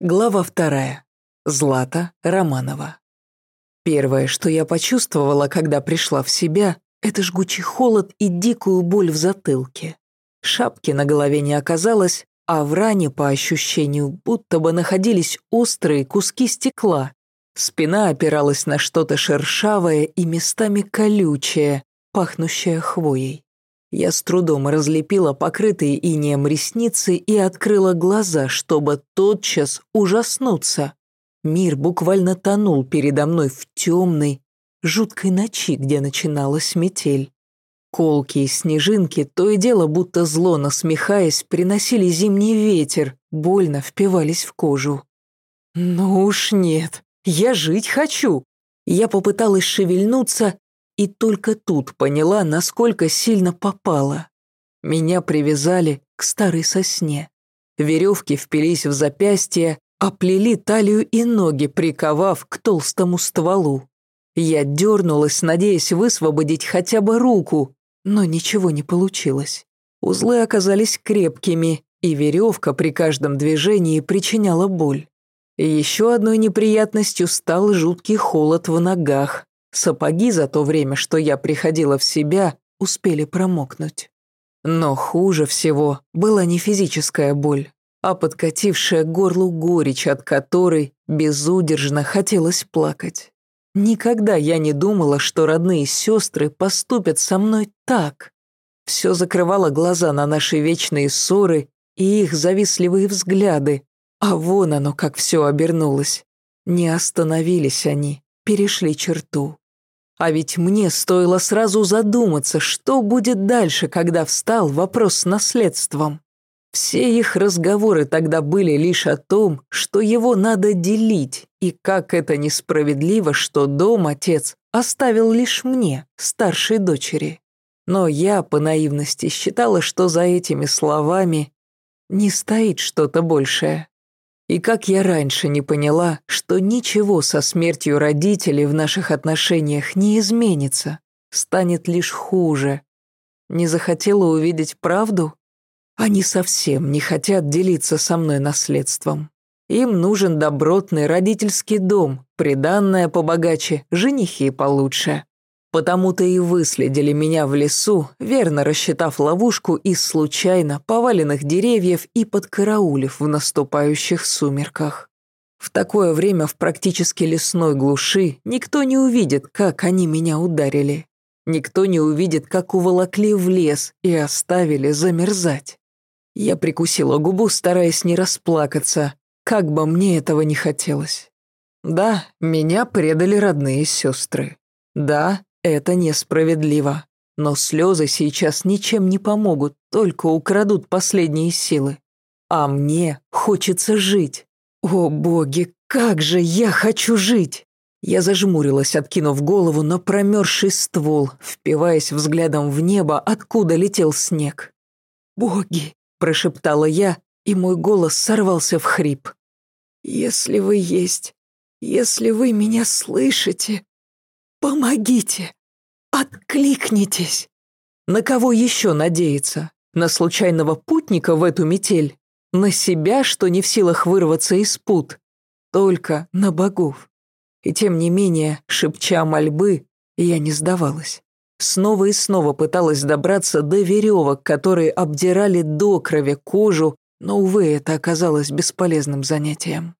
Глава вторая. Злата Романова. Первое, что я почувствовала, когда пришла в себя, это жгучий холод и дикую боль в затылке. Шапки на голове не оказалось, а в ране, по ощущению, будто бы находились острые куски стекла. Спина опиралась на что-то шершавое и местами колючее, пахнущее хвоей. Я с трудом разлепила покрытые инеем ресницы и открыла глаза, чтобы тотчас ужаснуться. Мир буквально тонул передо мной в темной, жуткой ночи, где начиналась метель. Колки и снежинки, то и дело, будто зло насмехаясь, приносили зимний ветер, больно впивались в кожу. «Ну уж нет, я жить хочу!» Я попыталась шевельнуться и только тут поняла, насколько сильно попала. Меня привязали к старой сосне. Веревки впились в запястье, оплели талию и ноги, приковав к толстому стволу. Я дернулась, надеясь высвободить хотя бы руку, но ничего не получилось. Узлы оказались крепкими, и веревка при каждом движении причиняла боль. Еще одной неприятностью стал жуткий холод в ногах, Сапоги за то время, что я приходила в себя, успели промокнуть. Но хуже всего была не физическая боль, а подкатившая к горлу горечь, от которой безудержно хотелось плакать. Никогда я не думала, что родные сестры поступят со мной так. Все закрывало глаза на наши вечные ссоры и их завистливые взгляды, а вон оно, как все обернулось. Не остановились они, перешли черту. А ведь мне стоило сразу задуматься, что будет дальше, когда встал вопрос с наследством. Все их разговоры тогда были лишь о том, что его надо делить, и как это несправедливо, что дом отец оставил лишь мне, старшей дочери. Но я по наивности считала, что за этими словами не стоит что-то большее. И как я раньше не поняла, что ничего со смертью родителей в наших отношениях не изменится, станет лишь хуже. Не захотела увидеть правду? Они совсем не хотят делиться со мной наследством. Им нужен добротный родительский дом, приданное побогаче, женихи получше. Потому-то и выследили меня в лесу, верно рассчитав ловушку из случайно поваленных деревьев и подкараулив в наступающих сумерках. В такое время в практически лесной глуши никто не увидит, как они меня ударили. Никто не увидит, как уволокли в лес и оставили замерзать. Я прикусила губу, стараясь не расплакаться, как бы мне этого не хотелось. Да, меня предали родные сестры. Да, это несправедливо. Но слезы сейчас ничем не помогут, только украдут последние силы. А мне хочется жить. О боги, как же я хочу жить! Я зажмурилась, откинув голову на промерзший ствол, впиваясь взглядом в небо, откуда летел снег. «Боги!» – прошептала я, и мой голос сорвался в хрип. «Если вы есть, если вы меня слышите, «Помогите! Откликнитесь!» На кого еще надеяться? На случайного путника в эту метель? На себя, что не в силах вырваться из пут? Только на богов. И тем не менее, шепча мольбы, я не сдавалась. Снова и снова пыталась добраться до веревок, которые обдирали до крови кожу, но, увы, это оказалось бесполезным занятием.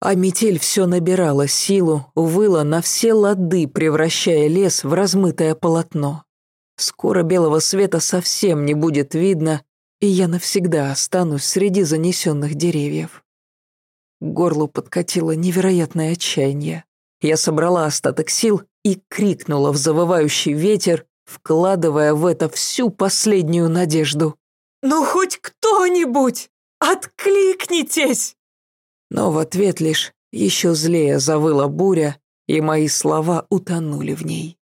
А метель все набирала силу, выла на все лады, превращая лес в размытое полотно. Скоро белого света совсем не будет видно, и я навсегда останусь среди занесенных деревьев. К горлу подкатило невероятное отчаяние. Я собрала остаток сил и крикнула в завывающий ветер, вкладывая в это всю последнюю надежду. «Ну хоть кто-нибудь! Откликнитесь!» Но в ответ лишь еще злее завыла буря, и мои слова утонули в ней.